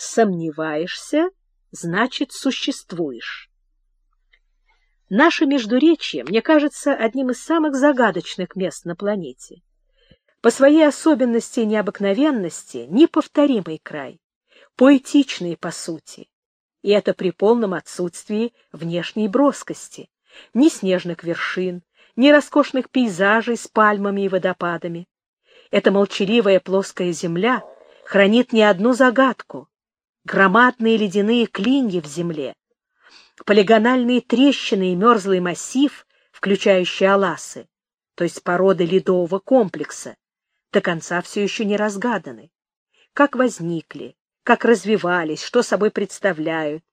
сомневаешься, значит, существуешь. Наше Междуречье, мне кажется, одним из самых загадочных мест на планете. По своей особенности и необыкновенности неповторимый край, поэтичный по сути, и это при полном отсутствии внешней броскости, ни снежных вершин, ни роскошных пейзажей с пальмами и водопадами. Эта молчаливая плоская земля хранит не одну загадку, громадные ледяные клинья в земле, полигональные трещины и мерзлый массив, включающий Аласы, то есть породы ледового комплекса, до конца все еще не разгаданы. Как возникли, как развивались, что собой представляют,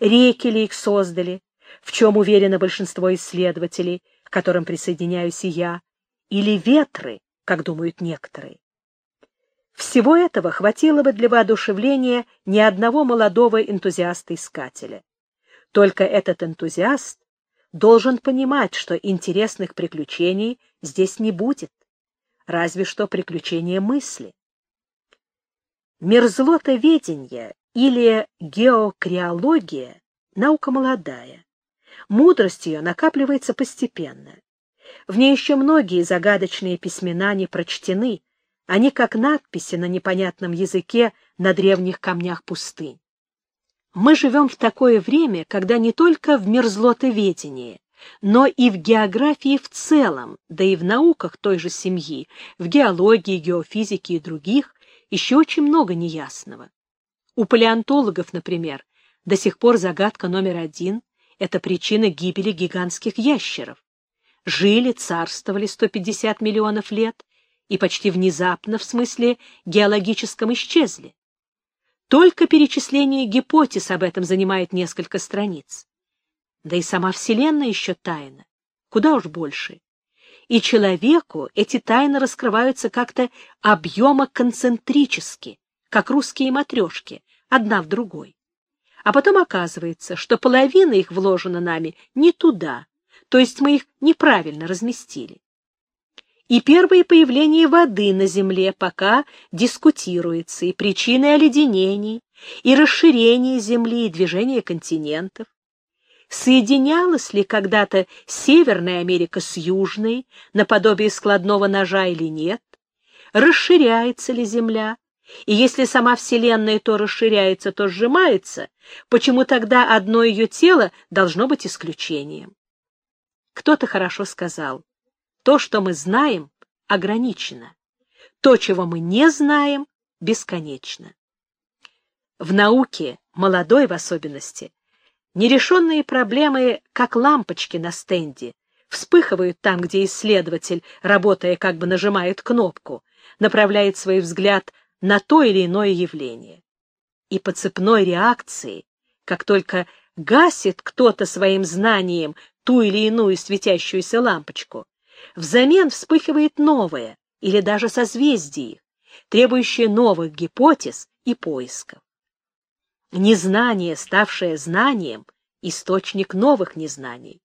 реки ли их создали, в чем уверено большинство исследователей, к которым присоединяюсь и я, или ветры, как думают некоторые. Всего этого хватило бы для воодушевления ни одного молодого энтузиаста-искателя. Только этот энтузиаст должен понимать, что интересных приключений здесь не будет, разве что приключения мысли. Мерзлотоведение или геокриология — наука молодая. Мудрость ее накапливается постепенно. В ней еще многие загадочные письмена не прочтены, они как надписи на непонятном языке на древних камнях пустынь. Мы живем в такое время, когда не только в мерзлотоведении, но и в географии в целом, да и в науках той же семьи, в геологии, геофизике и других, еще очень много неясного. У палеонтологов, например, до сих пор загадка номер один — это причина гибели гигантских ящеров. Жили, царствовали 150 миллионов лет и почти внезапно, в смысле геологическом, исчезли. Только перечисление гипотез об этом занимает несколько страниц. Да и сама Вселенная еще тайна. Куда уж больше. И человеку эти тайны раскрываются как-то объемоконцентрически, как русские матрешки, одна в другой. А потом оказывается, что половина их вложена нами не туда, то есть мы их неправильно разместили и первое появление воды на Земле пока дискутируется, и причины оледенений, и расширения Земли, и движения континентов. Соединялась ли когда-то Северная Америка с Южной, наподобие складного ножа или нет? Расширяется ли Земля? И если сама Вселенная то расширяется, то сжимается, почему тогда одно ее тело должно быть исключением? Кто-то хорошо сказал, то, что мы знаем, ограничено. То, чего мы не знаем, бесконечно. В науке, молодой в особенности, нерешенные проблемы, как лампочки на стенде, вспыхивают там, где исследователь, работая как бы нажимает кнопку, направляет свой взгляд на то или иное явление. И по цепной реакции, как только гасит кто-то своим знанием ту или иную светящуюся лампочку, Взамен вспыхивает новое, или даже созвездие, требующее новых гипотез и поисков. Незнание, ставшее знанием, источник новых незнаний.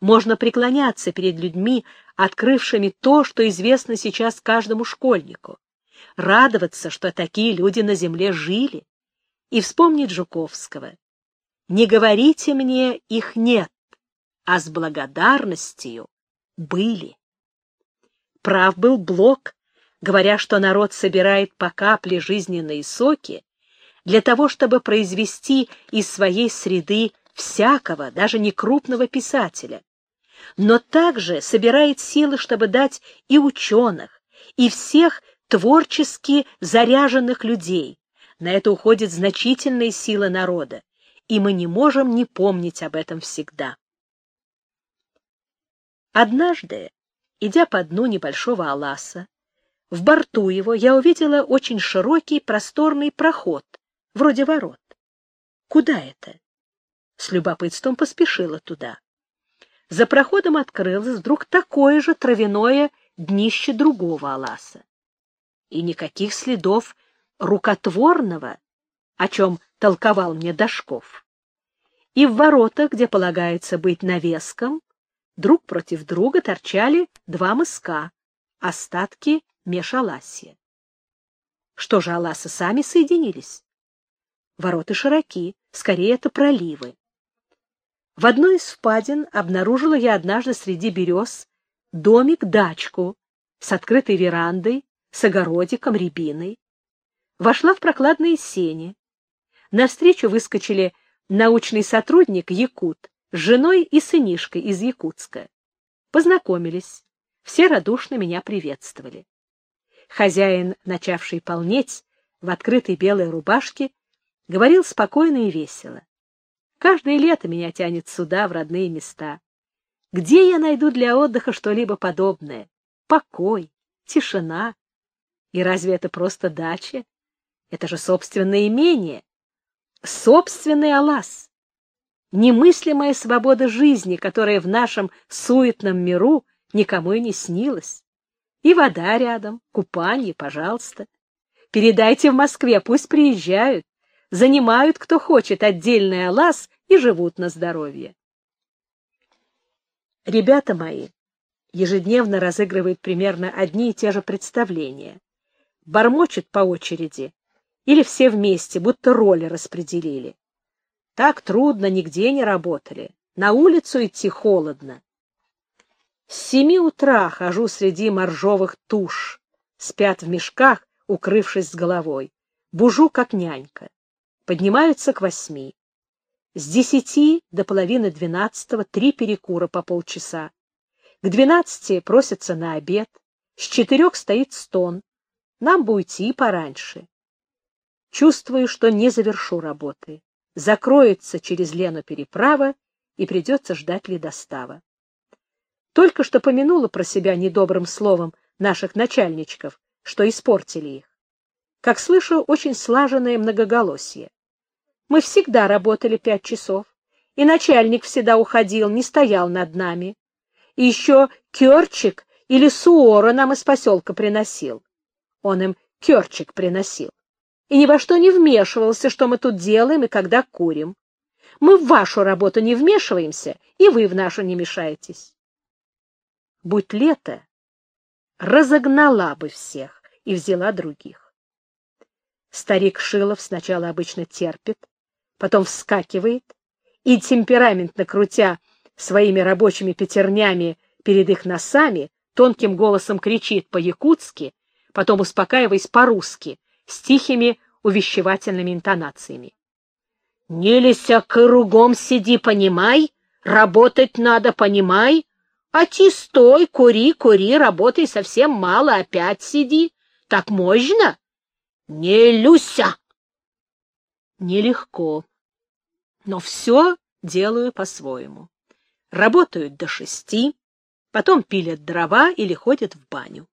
Можно преклоняться перед людьми, открывшими то, что известно сейчас каждому школьнику, радоваться, что такие люди на земле жили, и вспомнить Жуковского. «Не говорите мне, их нет, а с благодарностью были. Прав был Блок, говоря, что народ собирает по капле жизненные соки для того, чтобы произвести из своей среды всякого, даже не крупного писателя, но также собирает силы, чтобы дать и ученых, и всех творчески заряженных людей. На это уходит значительная сила народа, и мы не можем не помнить об этом всегда. Однажды, идя по дну небольшого Аласа, в борту его я увидела очень широкий просторный проход, вроде ворот. Куда это? С любопытством поспешила туда. За проходом открылось вдруг такое же травяное днище другого Аласа. И никаких следов рукотворного, о чем толковал мне Дашков. И в воротах, где полагается быть навеском, Друг против друга торчали два мыска, остатки межаласья. Что же, Аласы сами соединились? Ворота широки, скорее это проливы. В одной из впадин обнаружила я однажды среди берез домик-дачку с открытой верандой, с огородиком, рябиной. Вошла в прокладные сени. Навстречу выскочили научный сотрудник Якут с женой и сынишкой из Якутска. Познакомились. Все радушно меня приветствовали. Хозяин, начавший полнеть, в открытой белой рубашке, говорил спокойно и весело. Каждое лето меня тянет сюда, в родные места. Где я найду для отдыха что-либо подобное? Покой, тишина. И разве это просто дача? Это же собственное имение, собственный Алас. Немыслимая свобода жизни, которая в нашем суетном миру никому и не снилась. И вода рядом, купание, пожалуйста. Передайте в Москве, пусть приезжают занимают, кто хочет, отдельный алаз и живут на здоровье. Ребята мои ежедневно разыгрывают примерно одни и те же представления. Бормочут по очереди или все вместе, будто роли распределили. Так трудно, нигде не работали. На улицу идти холодно. С семи утра хожу среди моржовых туш, спят в мешках, укрывшись с головой. Бужу, как нянька поднимаются к восьми. С десяти до половины двенадцатого три перекура по полчаса. К двенадцати просятся на обед. С четырех стоит стон. Нам бы уйти пораньше. Чувствую, что не завершу работы. Закроется через Лену переправа, и придется ждать ледостава. Только что помянула про себя недобрым словом наших начальничков, что испортили их. Как слышу, очень слаженное многоголосие. Мы всегда работали пять часов, и начальник всегда уходил, не стоял над нами. И еще керчик или суора нам из поселка приносил. Он им керчик приносил. И ни во что не вмешивался, что мы тут делаем и когда курим. Мы в вашу работу не вмешиваемся, и вы в нашу не мешаетесь. Будь лето, разогнала бы всех и взяла других. Старик Шилов сначала обычно терпит, потом вскакивает и, темпераментно крутя своими рабочими пятернями перед их носами, тонким голосом кричит по-якутски, потом успокаиваясь по-русски, с тихими увещевательными интонациями. «Не лися кругом сиди, понимай, работать надо, понимай, а ти стой, кури, кури, работай совсем мало, опять сиди. Так можно? Не люся!» Нелегко. Но все делаю по-своему. Работают до шести, потом пилят дрова или ходят в баню.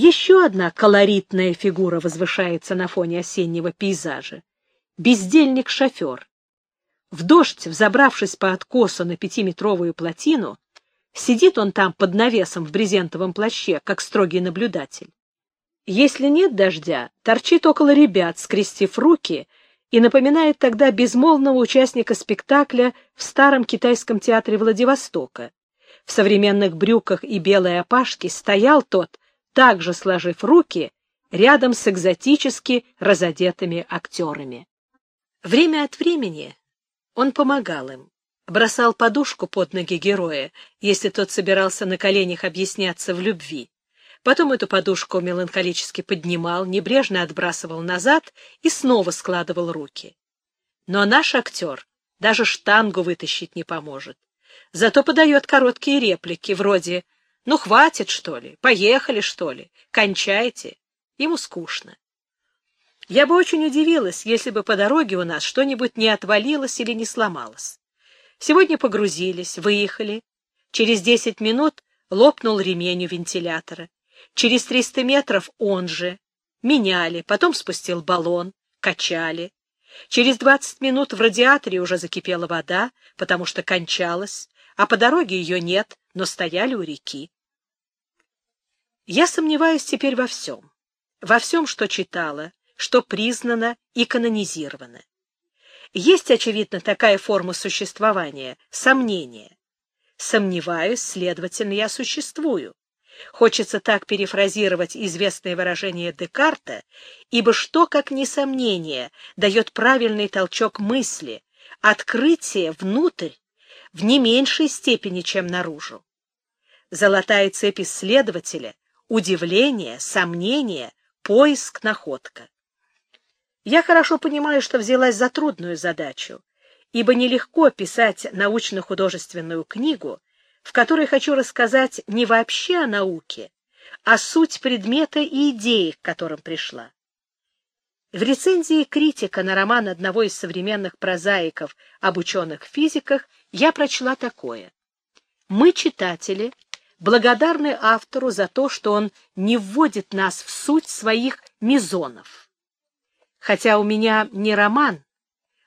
Еще одна колоритная фигура возвышается на фоне осеннего пейзажа. Бездельник-шофер. В дождь, взобравшись по откосу на пятиметровую плотину, сидит он там под навесом в брезентовом плаще, как строгий наблюдатель. Если нет дождя, торчит около ребят, скрестив руки, и напоминает тогда безмолвного участника спектакля в старом китайском театре Владивостока. В современных брюках и белой опашке стоял тот, также сложив руки, рядом с экзотически разодетыми актерами. Время от времени он помогал им, бросал подушку под ноги героя, если тот собирался на коленях объясняться в любви. Потом эту подушку меланхолически поднимал, небрежно отбрасывал назад и снова складывал руки. Но наш актер даже штангу вытащить не поможет. Зато подает короткие реплики, вроде «Ну, хватит, что ли? Поехали, что ли? Кончайте». Ему скучно. Я бы очень удивилась, если бы по дороге у нас что-нибудь не отвалилось или не сломалось. Сегодня погрузились, выехали. Через десять минут лопнул ремень у вентилятора. Через триста метров он же. Меняли, потом спустил баллон, качали. Через двадцать минут в радиаторе уже закипела вода, потому что кончалась, а по дороге ее нет, но стояли у реки. Я сомневаюсь теперь во всем. Во всем, что читала, что признано и канонизировано. Есть, очевидно, такая форма существования — сомнение. Сомневаюсь, следовательно, я существую. Хочется так перефразировать известное выражение Декарта, ибо что, как несомнение, дает правильный толчок мысли, открытие внутрь в не меньшей степени, чем наружу. Золотая цепь исследователя — удивление, сомнение, поиск, находка. Я хорошо понимаю, что взялась за трудную задачу, ибо нелегко писать научно-художественную книгу, в которой хочу рассказать не вообще о науке, а суть предмета и идеи, к которым пришла. В рецензии критика на роман одного из современных прозаиков об ученых-физиках я прочла такое. «Мы, читатели, благодарны автору за то, что он не вводит нас в суть своих мизонов. Хотя у меня не роман,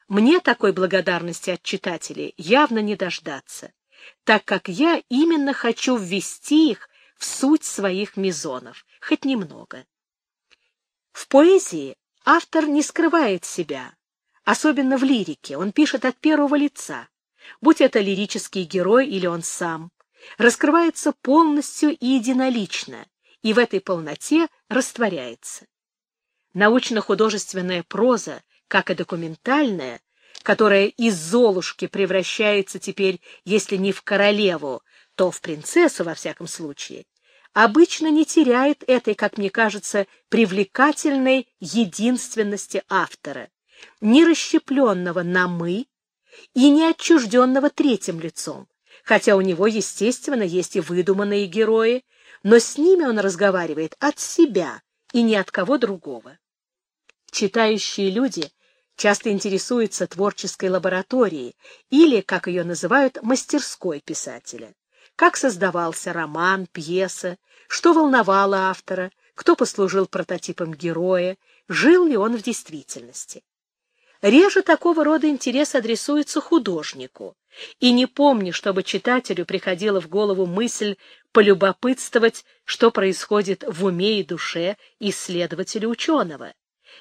мне такой благодарности от читателей явно не дождаться так как я именно хочу ввести их в суть своих мизонов, хоть немного. В поэзии автор не скрывает себя, особенно в лирике, он пишет от первого лица, будь это лирический герой или он сам, раскрывается полностью и единолично, и в этой полноте растворяется. Научно-художественная проза, как и документальная, которая из Золушки превращается теперь, если не в королеву, то в принцессу во всяком случае, обычно не теряет этой, как мне кажется, привлекательной единственности автора, не расщепленного на «мы» и не отчужденного третьим лицом, хотя у него, естественно, есть и выдуманные герои, но с ними он разговаривает от себя и ни от кого другого. Читающие люди — часто интересуется творческой лабораторией или, как ее называют, мастерской писателя. Как создавался роман, пьеса, что волновало автора, кто послужил прототипом героя, жил ли он в действительности. Реже такого рода интерес адресуется художнику, и не помню, чтобы читателю приходила в голову мысль полюбопытствовать, что происходит в уме и душе исследователя-ученого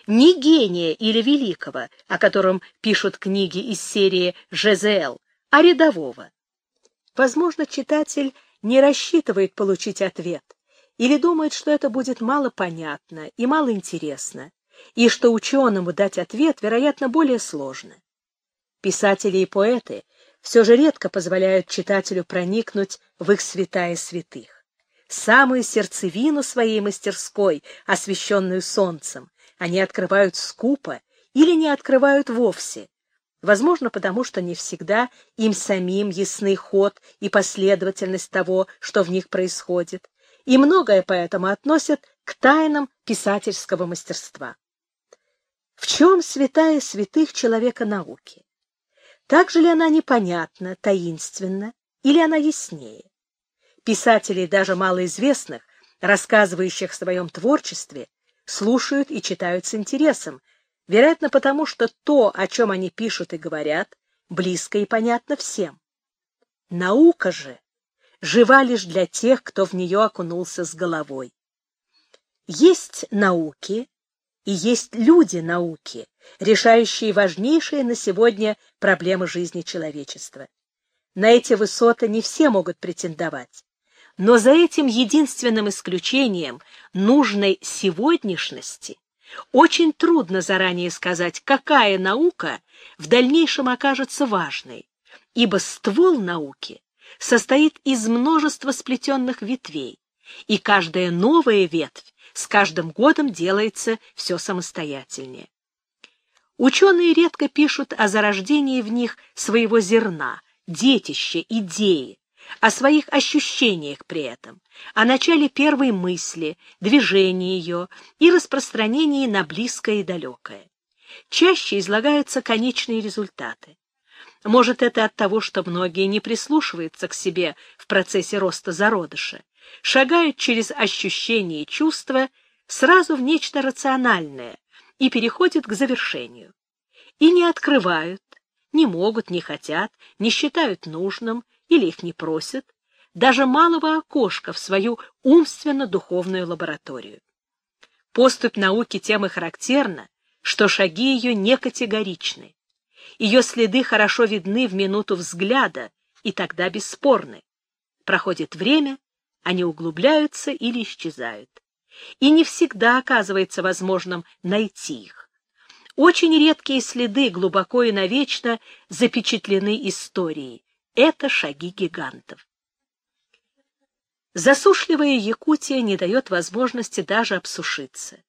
не гения или великого, о котором пишут книги из серии «ЖЗЛ», а рядового. Возможно, читатель не рассчитывает получить ответ или думает, что это будет мало понятно и мало интересно, и что ученому дать ответ, вероятно, более сложно. Писатели и поэты все же редко позволяют читателю проникнуть в их святая святых, самую сердцевину своей мастерской, освещенную солнцем, они открывают скупо или не открывают вовсе, возможно, потому что не всегда им самим ясный ход и последовательность того, что в них происходит, и многое поэтому относят к тайнам писательского мастерства. В чем святая святых человека науки? Так же ли она непонятна, таинственна, или она яснее? Писателей, даже малоизвестных, рассказывающих в своем творчестве, слушают и читают с интересом, вероятно, потому что то, о чем они пишут и говорят, близко и понятно всем. Наука же жива лишь для тех, кто в нее окунулся с головой. Есть науки и есть люди науки, решающие важнейшие на сегодня проблемы жизни человечества. На эти высоты не все могут претендовать. Но за этим единственным исключением нужной сегодняшности очень трудно заранее сказать, какая наука в дальнейшем окажется важной, ибо ствол науки состоит из множества сплетенных ветвей, и каждая новая ветвь с каждым годом делается все самостоятельнее. Ученые редко пишут о зарождении в них своего зерна, детища, идеи, о своих ощущениях при этом, о начале первой мысли, движении ее и распространении на близкое и далекое. Чаще излагаются конечные результаты. Может, это от того, что многие не прислушиваются к себе в процессе роста зародыша, шагают через ощущения и чувства сразу в нечто рациональное и переходят к завершению. И не открывают, не могут, не хотят, не считают нужным, или их не просят, даже малого окошка в свою умственно-духовную лабораторию. Поступь науки тем и характерна, что шаги ее не категоричны. Ее следы хорошо видны в минуту взгляда, и тогда бесспорны. Проходит время, Они углубляются или исчезают. И не всегда оказывается возможным найти их. Очень редкие следы глубоко и навечно запечатлены историей. Это шаги гигантов. Засушливая Якутия не дает возможности даже обсушиться.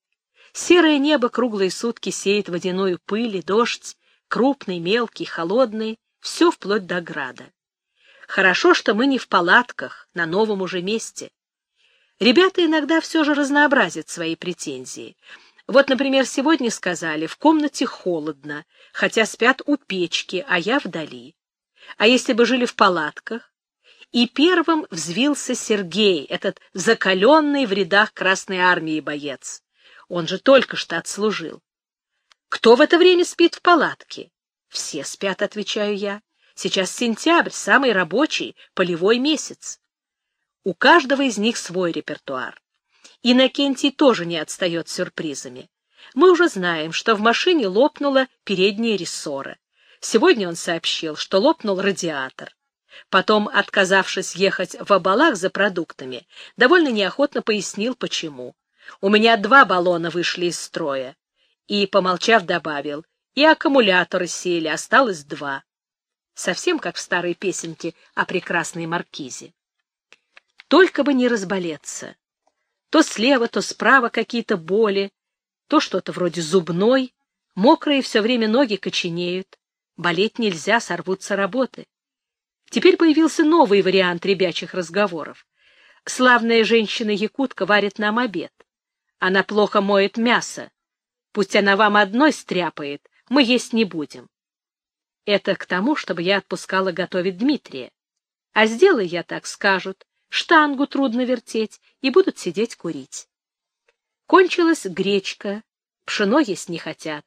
Серое небо круглые сутки сеет водяную пыль и дождь, крупный, мелкий, холодный, все вплоть до града. Хорошо, что мы не в палатках, на новом уже месте. Ребята иногда все же разнообразят свои претензии. Вот, например, сегодня сказали, в комнате холодно, хотя спят у печки, а я вдали. А если бы жили в палатках? И первым взвился Сергей, этот закаленный в рядах Красной Армии боец. Он же только что отслужил. Кто в это время спит в палатке? Все спят, отвечаю я. Сейчас сентябрь, самый рабочий, полевой месяц. У каждого из них свой репертуар. Иннокентий тоже не отстает сюрпризами. Мы уже знаем, что в машине лопнула передняя рессора. Сегодня он сообщил, что лопнул радиатор. Потом, отказавшись ехать в обалах за продуктами, довольно неохотно пояснил, почему. У меня два баллона вышли из строя. И, помолчав, добавил, и аккумуляторы сели, осталось два. Совсем как в старой песенке о прекрасной маркизе. Только бы не разболеться. То слева, то справа какие-то боли, то что-то вроде зубной, мокрые все время ноги коченеют. Болеть нельзя, сорвутся работы. Теперь появился новый вариант ребячих разговоров. Славная женщина-якутка варит нам обед. Она плохо моет мясо. Пусть она вам одной стряпает, мы есть не будем. Это к тому, чтобы я отпускала готовить Дмитрия. А сделай я так, скажут, штангу трудно вертеть, и будут сидеть курить. Кончилась гречка, пшено есть не хотят.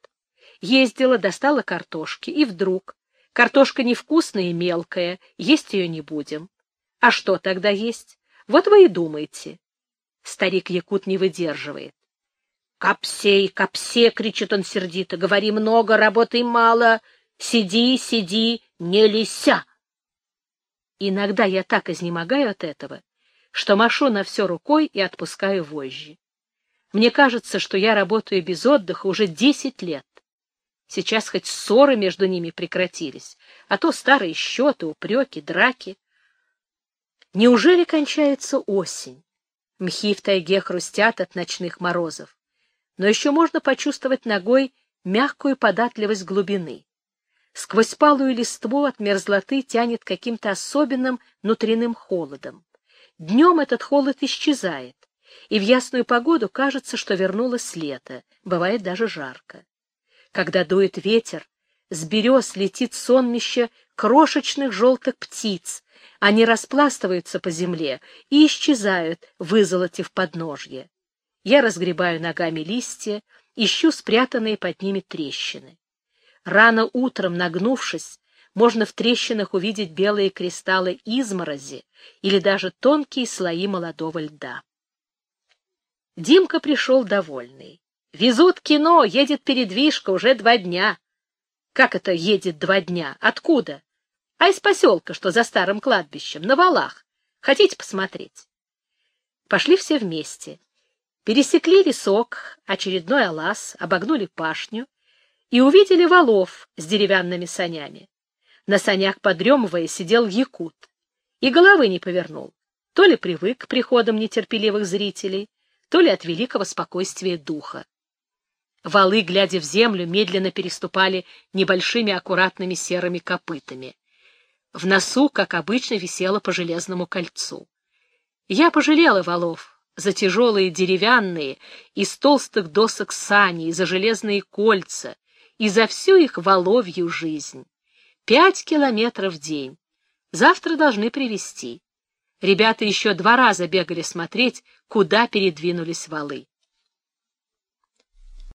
Ездила, достала картошки, и вдруг картошка невкусная и мелкая, есть ее не будем. А что тогда есть? Вот вы и думаете. Старик Якут не выдерживает. «Капсей, капсе!» — кричит он сердито. «Говори много, работай мало. Сиди, сиди, не лися!» Иногда я так изнемогаю от этого, что машу на все рукой и отпускаю вожжи. Мне кажется, что я работаю без отдыха уже десять лет. Сейчас хоть ссоры между ними прекратились, а то старые счеты, упреки, драки. Неужели кончается осень? Мхи в тайге хрустят от ночных морозов но еще можно почувствовать ногой мягкую податливость глубины. Сквозь палую листву от мерзлоты тянет каким-то особенным внутренним холодом. Днем этот холод исчезает, и в ясную погоду кажется, что вернулось лето, бывает даже жарко. Когда дует ветер, с берез летит сонмище крошечных желтых птиц, они распластываются по земле и исчезают, вызолотив подножье. Я разгребаю ногами листья, ищу спрятанные под ними трещины. Рано утром, нагнувшись, можно в трещинах увидеть белые кристаллы изморози или даже тонкие слои молодого льда. Димка пришел довольный. «Везут кино, едет передвижка, уже два дня». «Как это едет два дня? Откуда?» «А из поселка, что за старым кладбищем, на валах. Хотите посмотреть?» Пошли все вместе пересекли лесок, очередной алаз, обогнули пашню и увидели валов с деревянными санями. На санях, подремывая, сидел якут и головы не повернул, то ли привык к приходам нетерпеливых зрителей, то ли от великого спокойствия духа. Валы, глядя в землю, медленно переступали небольшими аккуратными серыми копытами. В носу, как обычно, висело по железному кольцу. Я пожалела валов, за тяжелые деревянные из толстых досок сани, и за железные кольца, и за всю их воловью жизнь. Пять километров в день. Завтра должны привезти. Ребята еще два раза бегали смотреть, куда передвинулись валы.